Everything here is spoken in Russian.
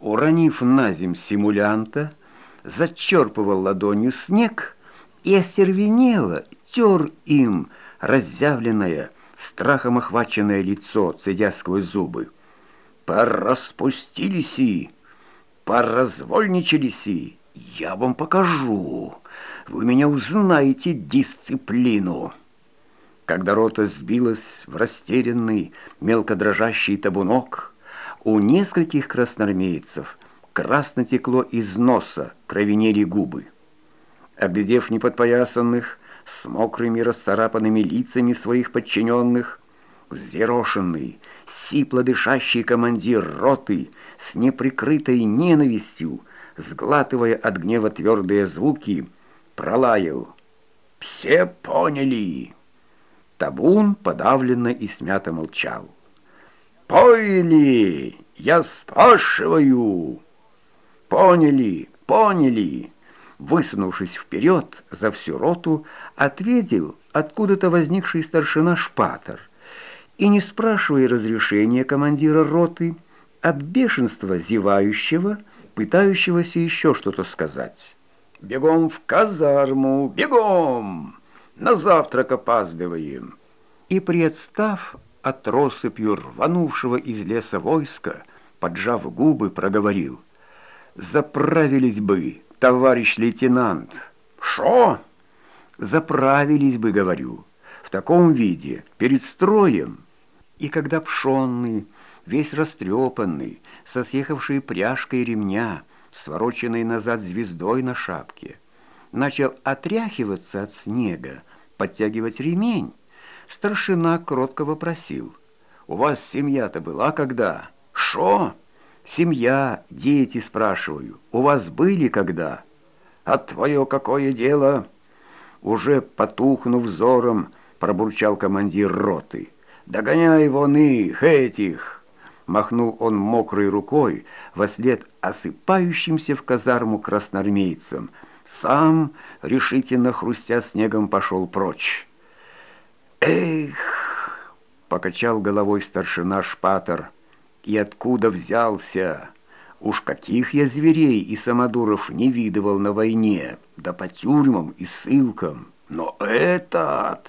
уронив на земь симулянта, зачерпывал ладонью снег и остервенело тер им разъявленное, страхом охваченное лицо, цедя сквозь зубы. «Пораспустились и, поразвольничались и, я вам покажу, вы меня узнаете дисциплину». Когда рота сбилась в растерянный, мелко дрожащий табунок, у нескольких красноармейцев красно текло из носа, кровенели губы. Оглядев неподпоясанных, с мокрыми расцарапанными лицами своих подчиненных, взъерошенный, сипло дышащий командир роты с неприкрытой ненавистью, сглатывая от гнева твердые звуки, пролаял. «Все поняли!» Табун подавленно и смято молчал. «Поняли! Я спрашиваю!» «Поняли! Поняли!» Высунувшись вперед за всю роту, ответил откуда-то возникший старшина Шпатер. И, не спрашивая разрешения командира роты, от бешенства зевающего, пытающегося еще что-то сказать. «Бегом в казарму! Бегом! На завтрак опаздываем!» И, представ от россыпью рванувшего из леса войска, поджав губы, проговорил. «Заправились бы, товарищ лейтенант!» «Шо?» «Заправились бы, говорю, в таком виде, перед строем!» И когда пшенный, весь растрепанный, со съехавшей пряжкой ремня, свороченной назад звездой на шапке, начал отряхиваться от снега, подтягивать ремень, Старшина кротко вопросил. «У вас семья-то была когда?» «Шо?» «Семья, дети, спрашиваю. У вас были когда?» «А твое какое дело?» Уже потухнув взором, пробурчал командир роты. «Догоняй вон их, этих!» Махнул он мокрой рукой во след осыпающимся в казарму красноармейцам. Сам, решительно хрустя снегом, пошел прочь. «Эх!» — покачал головой старшина Шпатер. «И откуда взялся? Уж каких я зверей и самодуров не видывал на войне, да по тюрьмам и ссылкам. Но этот...»